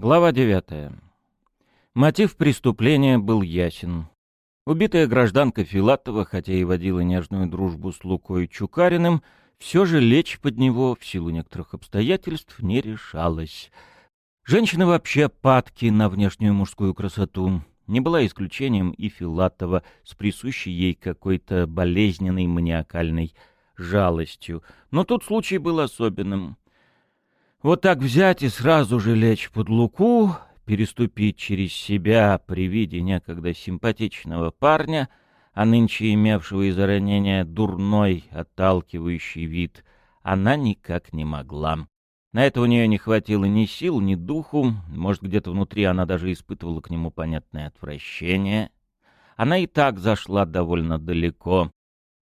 Глава 9. Мотив преступления был ясен. Убитая гражданка Филатова, хотя и водила нежную дружбу с Лукой Чукариным, все же лечь под него в силу некоторых обстоятельств не решалась. Женщина вообще падки на внешнюю мужскую красоту. Не была исключением и Филатова с присущей ей какой-то болезненной маниакальной жалостью. Но тут случай был особенным. Вот так взять и сразу же лечь под луку, переступить через себя при виде некогда симпатичного парня, а нынче имевшего из-за ранения дурной, отталкивающий вид, она никак не могла. На это у нее не хватило ни сил, ни духу, может, где-то внутри она даже испытывала к нему понятное отвращение. Она и так зашла довольно далеко,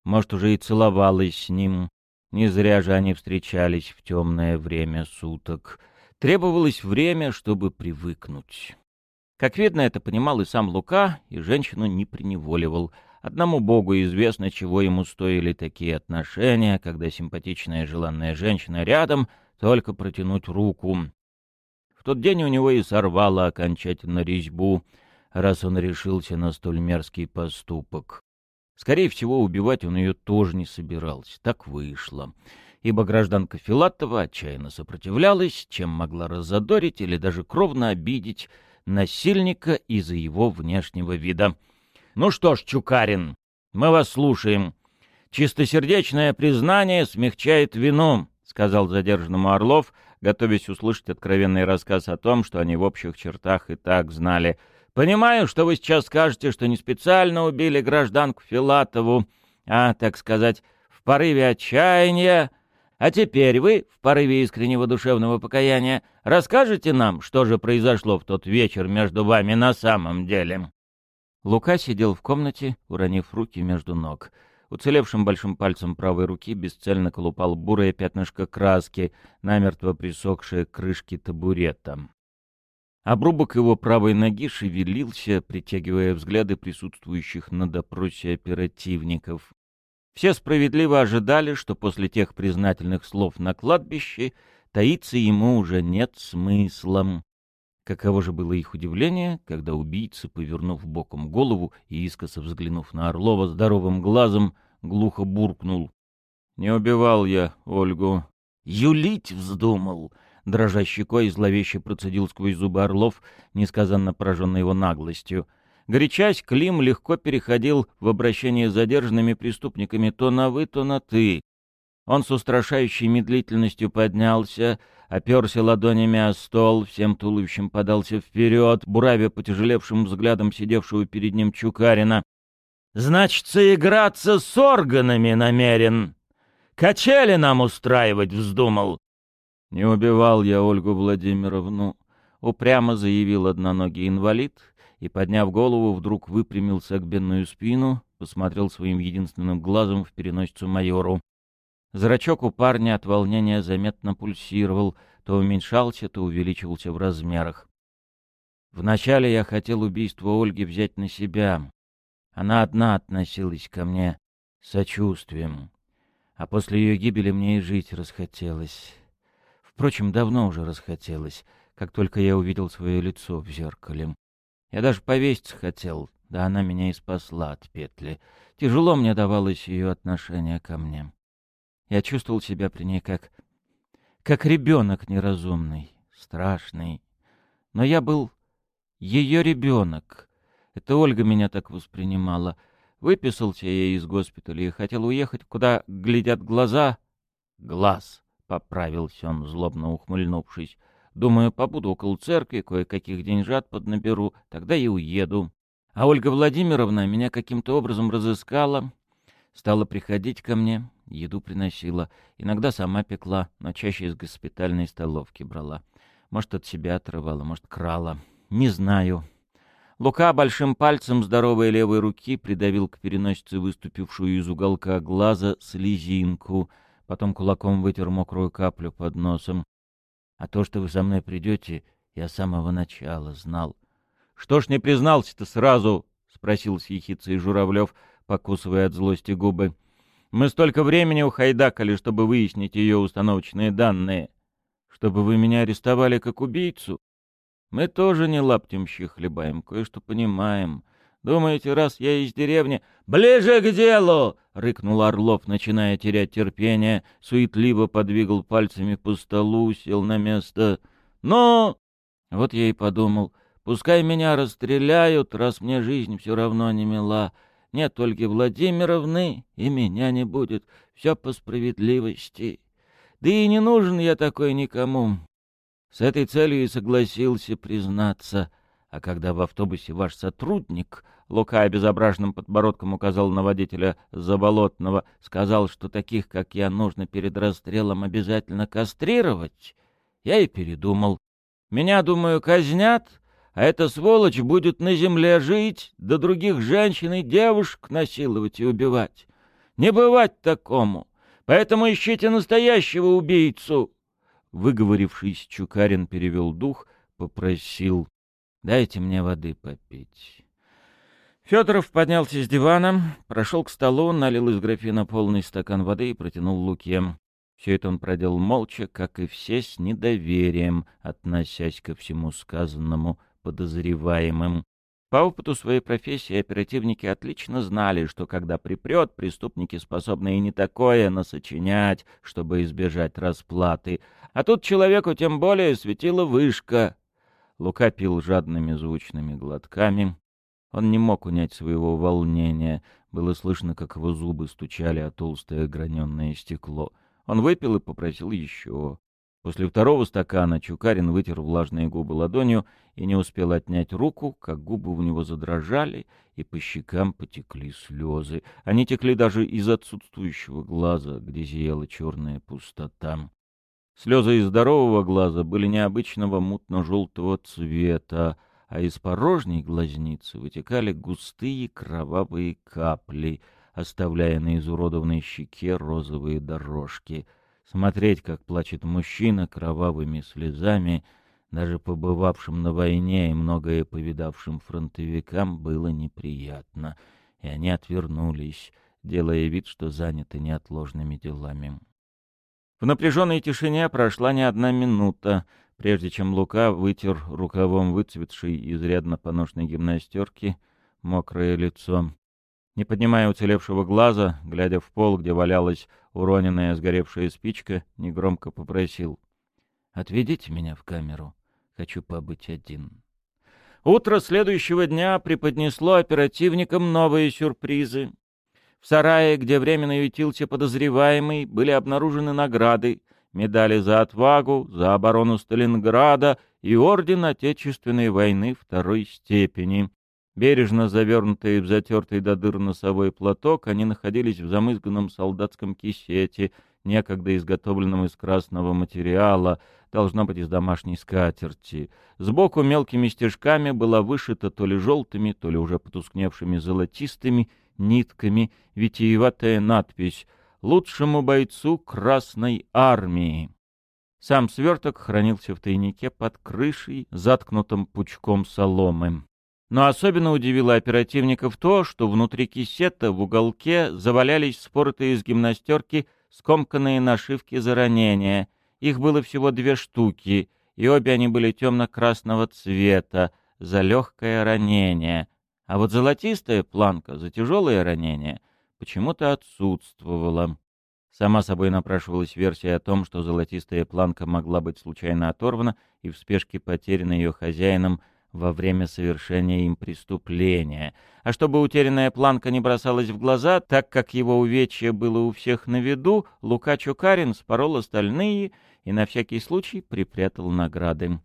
может, уже и целовалась с ним, не зря же они встречались в темное время суток. Требовалось время, чтобы привыкнуть. Как видно, это понимал и сам Лука, и женщину не приневоливал. Одному богу известно, чего ему стоили такие отношения, когда симпатичная желанная женщина рядом, только протянуть руку. В тот день у него и сорвало окончательно резьбу, раз он решился на столь мерзкий поступок. Скорее всего, убивать он ее тоже не собирался. Так вышло. Ибо гражданка Филатова отчаянно сопротивлялась, чем могла разодорить или даже кровно обидеть насильника из-за его внешнего вида. «Ну что ж, Чукарин, мы вас слушаем. Чистосердечное признание смягчает вину», — сказал задержанному Орлов, готовясь услышать откровенный рассказ о том, что они в общих чертах и так знали — Понимаю, что вы сейчас скажете, что не специально убили гражданку Филатову, а, так сказать, в порыве отчаяния. А теперь вы, в порыве искреннего душевного покаяния, расскажете нам, что же произошло в тот вечер между вами на самом деле?» Лука сидел в комнате, уронив руки между ног. Уцелевшим большим пальцем правой руки бесцельно колупал бурое пятнышко краски, намертво присохшее к крышке табурета. Обрубок его правой ноги шевелился, притягивая взгляды присутствующих на допросе оперативников. Все справедливо ожидали, что после тех признательных слов на кладбище таиться ему уже нет смысла. Каково же было их удивление, когда убийца, повернув боком голову и искоса взглянув на Орлова здоровым глазом, глухо буркнул. — Не убивал я Ольгу. — Юлить вздумал! — дрожа щекой, зловеще процедил сквозь зубы Орлов, несказанно пораженный его наглостью. Горячась, Клим легко переходил в обращение с задержанными преступниками то на «вы», то на «ты». Он с устрашающей медлительностью поднялся, оперся ладонями о стол, всем туловищем подался вперед, буравя потяжелевшим взглядом сидевшего перед ним Чукарина. «Значится, играться с органами намерен! Качели нам устраивать вздумал! «Не убивал я Ольгу Владимировну», — упрямо заявил одноногий инвалид и, подняв голову, вдруг выпрямил согбенную спину, посмотрел своим единственным глазом в переносицу майору. Зрачок у парня от волнения заметно пульсировал, то уменьшался, то увеличивался в размерах. Вначале я хотел убийство Ольги взять на себя. Она одна относилась ко мне сочувствием, а после ее гибели мне и жить расхотелось. Впрочем, давно уже расхотелось, как только я увидел свое лицо в зеркале. Я даже повеситься хотел, да она меня и спасла от петли. Тяжело мне давалось ее отношение ко мне. Я чувствовал себя при ней как... как ребенок неразумный, страшный. Но я был ее ребенок. Это Ольга меня так воспринимала. Выписался я из госпиталя и хотел уехать, куда глядят глаза. Глаз. — поправился он, злобно ухмыльнувшись. «Думаю, побуду около церкви, кое-каких деньжат поднаберу, тогда и уеду. А Ольга Владимировна меня каким-то образом разыскала, стала приходить ко мне, еду приносила. Иногда сама пекла, но чаще из госпитальной столовки брала. Может, от себя отрывала, может, крала. Не знаю». Лука большим пальцем здоровой левой руки придавил к переносице выступившую из уголка глаза слезинку — потом кулаком вытер мокрую каплю под носом. А то, что вы со мной придете, я с самого начала знал. — Что ж не признался-то сразу? — спросил с ехицей Журавлев, покусывая от злости губы. — Мы столько времени ухайдакали, чтобы выяснить ее установочные данные. Чтобы вы меня арестовали как убийцу? Мы тоже не лаптемщи хлебаем, кое-что понимаем. Думаете, раз я из деревни... «Ближе к делу!» — рыкнул Орлов, начиная терять терпение, суетливо подвигал пальцами по столу, сел на место. «Ну...» Вот я и подумал, пускай меня расстреляют, раз мне жизнь все равно не мила. Нет Ольги Владимировны, и меня не будет. Все по справедливости. Да и не нужен я такой никому. С этой целью и согласился признаться. А когда в автобусе ваш сотрудник, Лука обезображенным подбородком указал на водителя Заболотного, сказал, что таких, как я, нужно перед расстрелом обязательно кастрировать, я и передумал. Меня, думаю, казнят, а эта сволочь будет на земле жить, да других женщин и девушек насиловать и убивать. Не бывать такому. Поэтому ищите настоящего убийцу. Выговорившись, Чукарин перевел дух, попросил «Дайте мне воды попить». Федоров поднялся с дивана, прошел к столу, налил из графина полный стакан воды и протянул Луке. Все это он проделал молча, как и все, с недоверием, относясь ко всему сказанному подозреваемым. По опыту своей профессии оперативники отлично знали, что когда припрет, преступники способны и не такое насочинять, чтобы избежать расплаты. А тут человеку тем более светила вышка. Лука пил жадными звучными глотками. Он не мог унять своего волнения. Было слышно, как его зубы стучали о толстое граненое стекло. Он выпил и попросил еще. После второго стакана Чукарин вытер влажные губы ладонью и не успел отнять руку, как губы у него задрожали, и по щекам потекли слезы. Они текли даже из отсутствующего глаза, где зияла черная пустота. Слезы из здорового глаза были необычного мутно-желтого цвета, а из порожней глазницы вытекали густые кровавые капли, оставляя на изуродованной щеке розовые дорожки — Смотреть, как плачет мужчина кровавыми слезами, даже побывавшим на войне и многое повидавшим фронтовикам, было неприятно, и они отвернулись, делая вид, что заняты неотложными делами. В напряженной тишине прошла не одна минута, прежде чем Лука вытер рукавом выцветшей изрядно поношенной гимнастерки мокрое лицо. Не поднимая уцелевшего глаза, глядя в пол, где валялась уроненная сгоревшая спичка, негромко попросил. «Отведите меня в камеру. Хочу побыть один». Утро следующего дня преподнесло оперативникам новые сюрпризы. В сарае, где временно ютился подозреваемый, были обнаружены награды, медали за отвагу, за оборону Сталинграда и орден Отечественной войны второй степени. Бережно завернутые в затертый до дыр носовой платок, они находились в замызганном солдатском кисете, некогда изготовленном из красного материала, должно быть из домашней скатерти. Сбоку мелкими стежками была вышита то ли желтыми, то ли уже потускневшими золотистыми нитками витиеватая надпись «Лучшему бойцу Красной Армии». Сам сверток хранился в тайнике под крышей, заткнутым пучком соломы. Но особенно удивило оперативников то, что внутри кисета в уголке завалялись споротые из гимнастерки скомканные нашивки за ранения. Их было всего две штуки, и обе они были темно-красного цвета, за легкое ранение. А вот золотистая планка за тяжелое ранение почему-то отсутствовала. Сама собой напрашивалась версия о том, что золотистая планка могла быть случайно оторвана и в спешке потеряна ее хозяином — во время совершения им преступления. А чтобы утерянная планка не бросалась в глаза, так как его увечье было у всех на виду, Лука Чукарин спорол остальные и на всякий случай припрятал награды.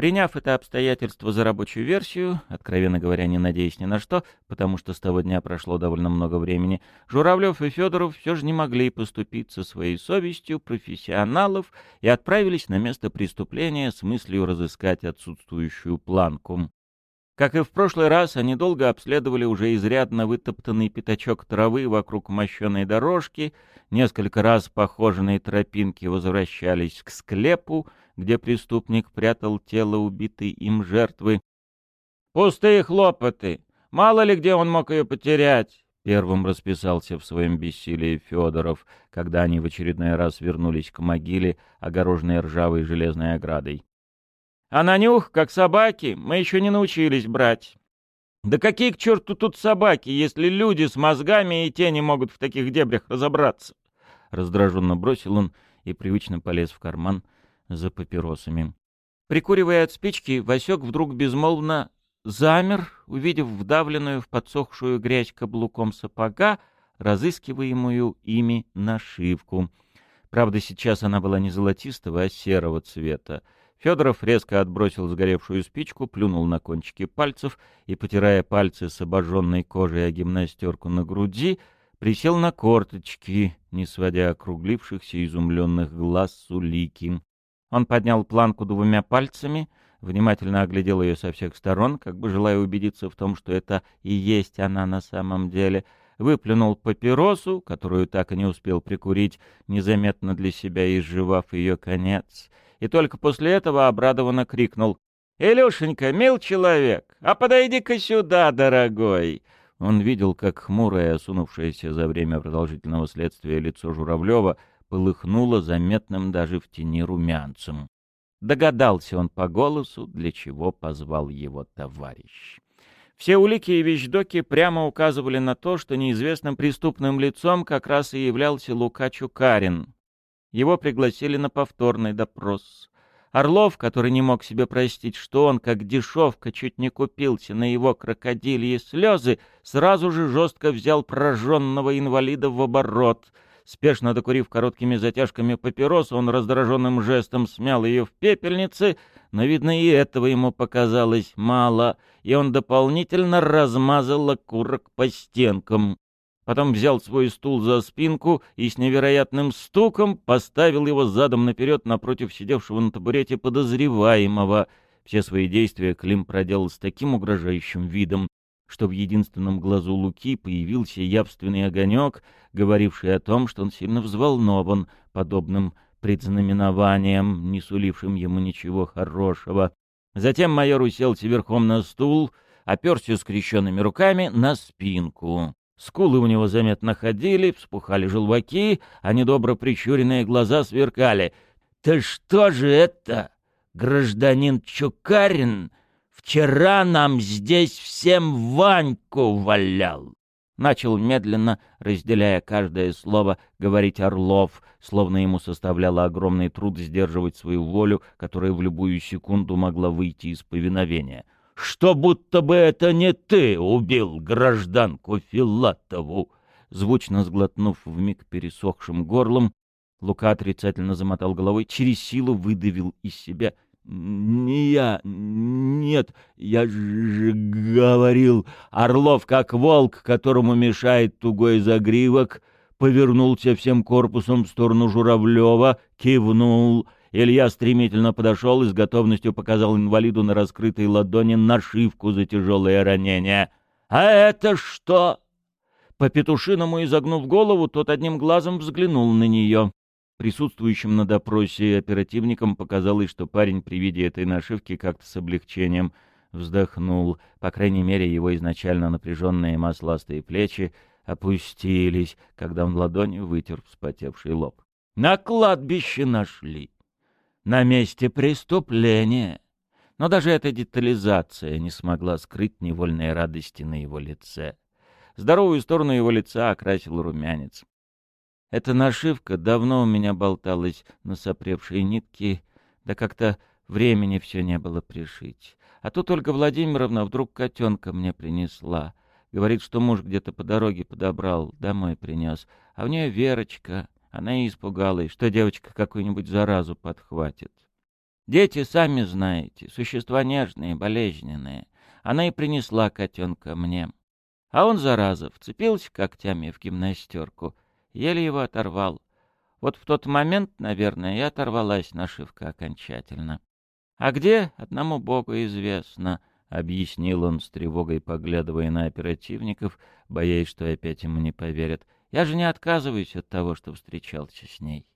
Приняв это обстоятельство за рабочую версию, откровенно говоря, не надеясь ни на что, потому что с того дня прошло довольно много времени, Журавлев и Федоров все же не могли поступить со своей совестью профессионалов и отправились на место преступления с мыслью разыскать отсутствующую планку. Как и в прошлый раз, они долго обследовали уже изрядно вытоптанный пятачок травы вокруг мощеной дорожки, несколько раз похоженные тропинки возвращались к склепу, где преступник прятал тело убитой им жертвы. «Пустые хлопоты! Мало ли где он мог ее потерять!» Первым расписался в своем бессилии Федоров, когда они в очередной раз вернулись к могиле, огороженной ржавой железной оградой. А на нюх, как собаки, мы еще не научились брать. Да какие к черту тут собаки, если люди с мозгами и те не могут в таких дебрях разобраться? Раздраженно бросил он и привычно полез в карман за папиросами. Прикуривая от спички, Васек вдруг безмолвно замер, увидев вдавленную в подсохшую грязь каблуком сапога, разыскиваемую ими нашивку. Правда, сейчас она была не золотистого, а серого цвета. Федоров резко отбросил сгоревшую спичку, плюнул на кончики пальцев и, потирая пальцы с обожженной кожей о гимнастерку на груди, присел на корточки, не сводя округлившихся изумленных глаз с улики. Он поднял планку двумя пальцами, внимательно оглядел ее со всех сторон, как бы желая убедиться в том, что это и есть она на самом деле, выплюнул папиросу, которую так и не успел прикурить, незаметно для себя изживав ее конец, и только после этого обрадованно крикнул «Илюшенька, мил человек, а подойди-ка сюда, дорогой!» Он видел, как хмурое, осунувшееся за время продолжительного следствия лицо Журавлева полыхнуло заметным даже в тени румянцем. Догадался он по голосу, для чего позвал его товарищ. Все улики и вещдоки прямо указывали на то, что неизвестным преступным лицом как раз и являлся Лука Чукарин. Его пригласили на повторный допрос. Орлов, который не мог себе простить, что он, как дешевка, чуть не купился на его крокодильи слезы, сразу же жестко взял прожженного инвалида в оборот — Спешно докурив короткими затяжками папирос, он раздраженным жестом смял ее в пепельнице, но, видно, и этого ему показалось мало, и он дополнительно размазал окурок по стенкам. Потом взял свой стул за спинку и с невероятным стуком поставил его задом наперед напротив сидевшего на табурете подозреваемого. Все свои действия Клим проделал с таким угрожающим видом, что в единственном глазу Луки появился явственный огонек, говоривший о том, что он сильно взволнован подобным предзнаменованием, не сулившим ему ничего хорошего. Затем майор уселся верхом на стул, оперся скрещенными руками на спинку. Скулы у него заметно ходили, вспухали желваки, а недобро прищуренные глаза сверкали. — Ты что же это, гражданин Чукарин? Вчера нам здесь всем Ваньку валял. Начал медленно, разделяя каждое слово, говорить Орлов, словно ему составляло огромный труд сдерживать свою волю, которая в любую секунду могла выйти из повиновения. «Что будто бы это не ты убил гражданку Филатову!» Звучно сглотнув вмиг пересохшим горлом, Лука отрицательно замотал головой, через силу выдавил из себя — «Не я, нет, я же говорил». Орлов, как волк, которому мешает тугой загривок, повернулся всем корпусом в сторону Журавлева, кивнул. Илья стремительно подошел и с готовностью показал инвалиду на раскрытой ладони нашивку за тяжелое ранение. «А это что?» По петушиному изогнув голову, тот одним глазом взглянул на нее. Присутствующим на допросе оперативникам показалось, что парень при виде этой нашивки как-то с облегчением вздохнул. По крайней мере, его изначально напряженные масластые плечи опустились, когда он ладонью вытер вспотевший лоб. «На кладбище нашли! На месте преступления!» Но даже эта детализация не смогла скрыть невольной радости на его лице. Здоровую сторону его лица окрасил румянец. Эта нашивка давно у меня болталась на сопревшей нитке, да как-то времени все не было пришить. А тут Ольга Владимировна вдруг котенка мне принесла. Говорит, что муж где-то по дороге подобрал, домой принес. А в нее Верочка. Она и испугалась, что девочка какую-нибудь заразу подхватит. Дети, сами знаете, существа нежные, болезненные. Она и принесла котенка мне. А он, зараза, вцепился когтями в гимнастерку — Еле его оторвал. Вот в тот момент, наверное, и оторвалась нашивка окончательно. А где, одному богу известно, — объяснил он с тревогой, поглядывая на оперативников, боясь, что опять ему не поверят. Я же не отказываюсь от того, что встречался с ней.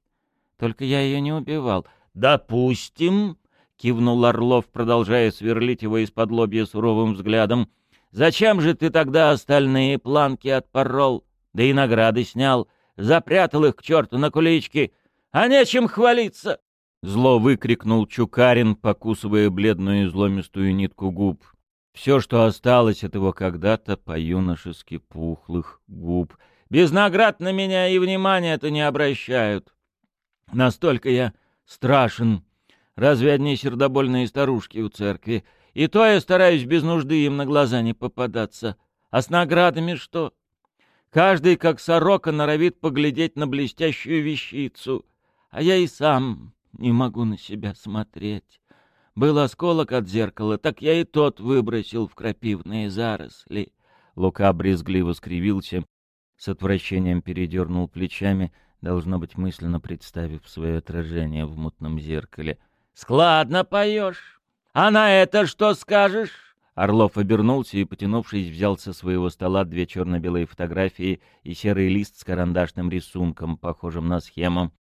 Только я ее не убивал. «Допустим», — кивнул Орлов, продолжая сверлить его из-под лобья суровым взглядом. «Зачем же ты тогда остальные планки отпорол, да и награды снял? запрятал их к черту на кулички, а нечем хвалиться. Зло выкрикнул Чукарин, покусывая бледную изломистую нитку губ. Все, что осталось от его когда-то по-юношески пухлых губ. Без наград на меня и внимания-то не обращают. Настолько я страшен. Разве одни сердобольные старушки у церкви? И то я стараюсь без нужды им на глаза не попадаться. А с наградами что? Каждый, как сорока, норовит поглядеть на блестящую вещицу. А я и сам не могу на себя смотреть. Был осколок от зеркала, так я и тот выбросил в крапивные заросли. Лука брезгливо скривился, с отвращением передернул плечами, должно быть, мысленно представив свое отражение в мутном зеркале. «Складно поешь! А на это что скажешь?» Орлов обернулся и, потянувшись, взял со своего стола две черно-белые фотографии и серый лист с карандашным рисунком, похожим на схему.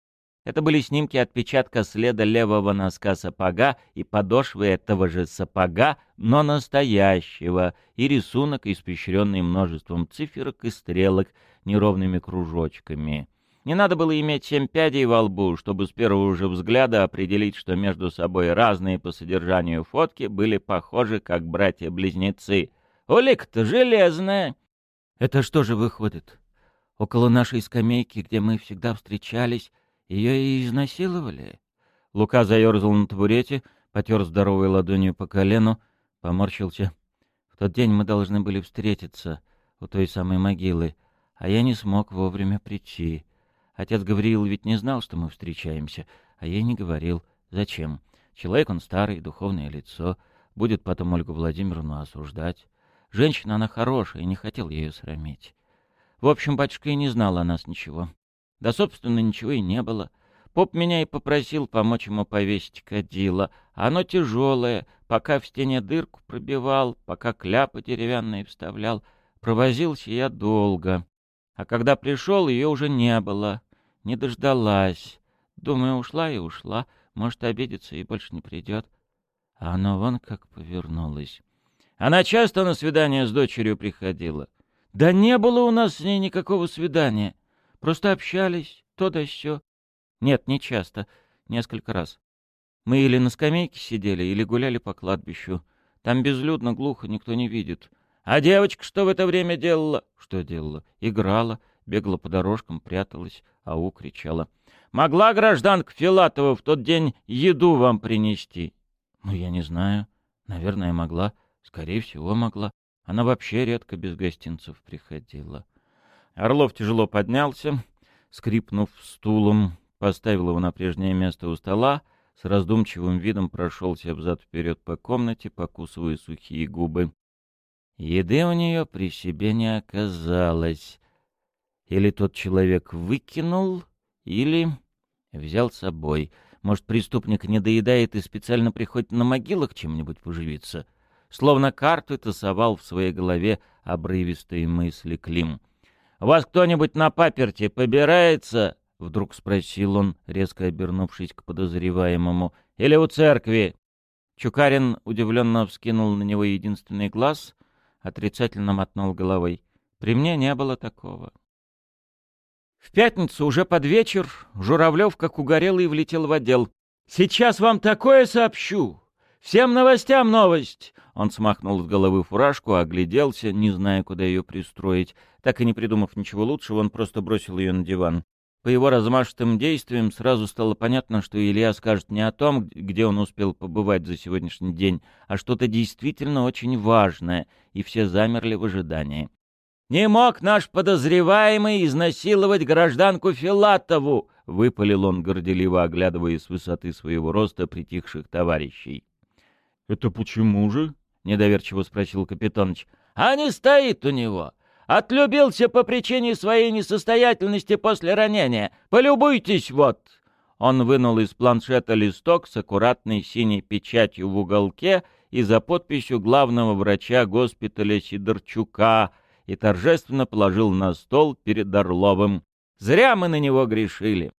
Это были снимки отпечатка следа левого носка сапога и подошвы этого же сапога, но настоящего, и рисунок, испещренный множеством циферок и стрелок неровными кружочками. Не надо было иметь семь пядей во лбу, чтобы с первого же взгляда определить, что между собой разные по содержанию фотки были похожи, как братья-близнецы. Улик-то железная! Это что же выходит? Около нашей скамейки, где мы всегда встречались, ее и изнасиловали. Лука заерзал на табурете, потер здоровой ладонью по колену, поморщился. В тот день мы должны были встретиться у той самой могилы, а я не смог вовремя прийти. Отец Гавриил ведь не знал, что мы встречаемся, а я не говорил. Зачем? Человек он старый, духовное лицо. Будет потом Ольгу Владимировну осуждать. Женщина она хорошая, и не хотел ее срамить. В общем, батюшка и не знал о нас ничего. Да, собственно, ничего и не было. Поп меня и попросил помочь ему повесить кадило. Оно тяжелое, пока в стене дырку пробивал, пока кляпы деревянные вставлял. Провозился я долго. А когда пришел, ее уже не было. Не дождалась. Думаю, ушла и ушла. Может, обидится и больше не придет. А оно вон как повернулось. Она часто на свидание с дочерью приходила. Да не было у нас с ней никакого свидания. Просто общались, то да сё. Нет, не часто, несколько раз. Мы или на скамейке сидели, или гуляли по кладбищу. Там безлюдно, глухо, никто не видит. А девочка что в это время делала? Что делала? Играла, бегала по дорожкам, пряталась, ау кричала. Могла гражданка Филатова в тот день еду вам принести? Ну, я не знаю. Наверное, могла. Скорее всего, могла. Она вообще редко без гостинцев приходила. Орлов тяжело поднялся, скрипнув стулом, поставил его на прежнее место у стола, с раздумчивым видом прошелся взад-вперед по комнате, покусывая сухие губы. Еды у нее при себе не оказалось. Или тот человек выкинул, или взял с собой. Может, преступник не доедает и специально приходит на могилах чем-нибудь поживиться? Словно карту тасовал в своей голове обрывистые мысли Клим — вас кто-нибудь на паперте побирается?» — вдруг спросил он, резко обернувшись к подозреваемому. «Или у церкви?» Чукарин удивленно вскинул на него единственный глаз, отрицательно мотнул головой. «При мне не было такого». В пятницу, уже под вечер, Журавлев, как угорелый, влетел в отдел. «Сейчас вам такое сообщу! Всем новостям новость!» Он смахнул с головы фуражку, огляделся, не зная, куда ее пристроить. Так и не придумав ничего лучшего, он просто бросил ее на диван. По его размашистым действиям сразу стало понятно, что Илья скажет не о том, где он успел побывать за сегодняшний день, а что-то действительно очень важное, и все замерли в ожидании. «Не мог наш подозреваемый изнасиловать гражданку Филатову!» — выпалил он, горделиво оглядывая с высоты своего роста притихших товарищей. «Это почему же?» — недоверчиво спросил Капитоныч. «А не стоит у него. Отлюбился по причине своей несостоятельности после ранения. Полюбуйтесь вот!» Он вынул из планшета листок с аккуратной синей печатью в уголке и за подписью главного врача госпиталя Сидорчука и торжественно положил на стол перед Орловым. «Зря мы на него грешили.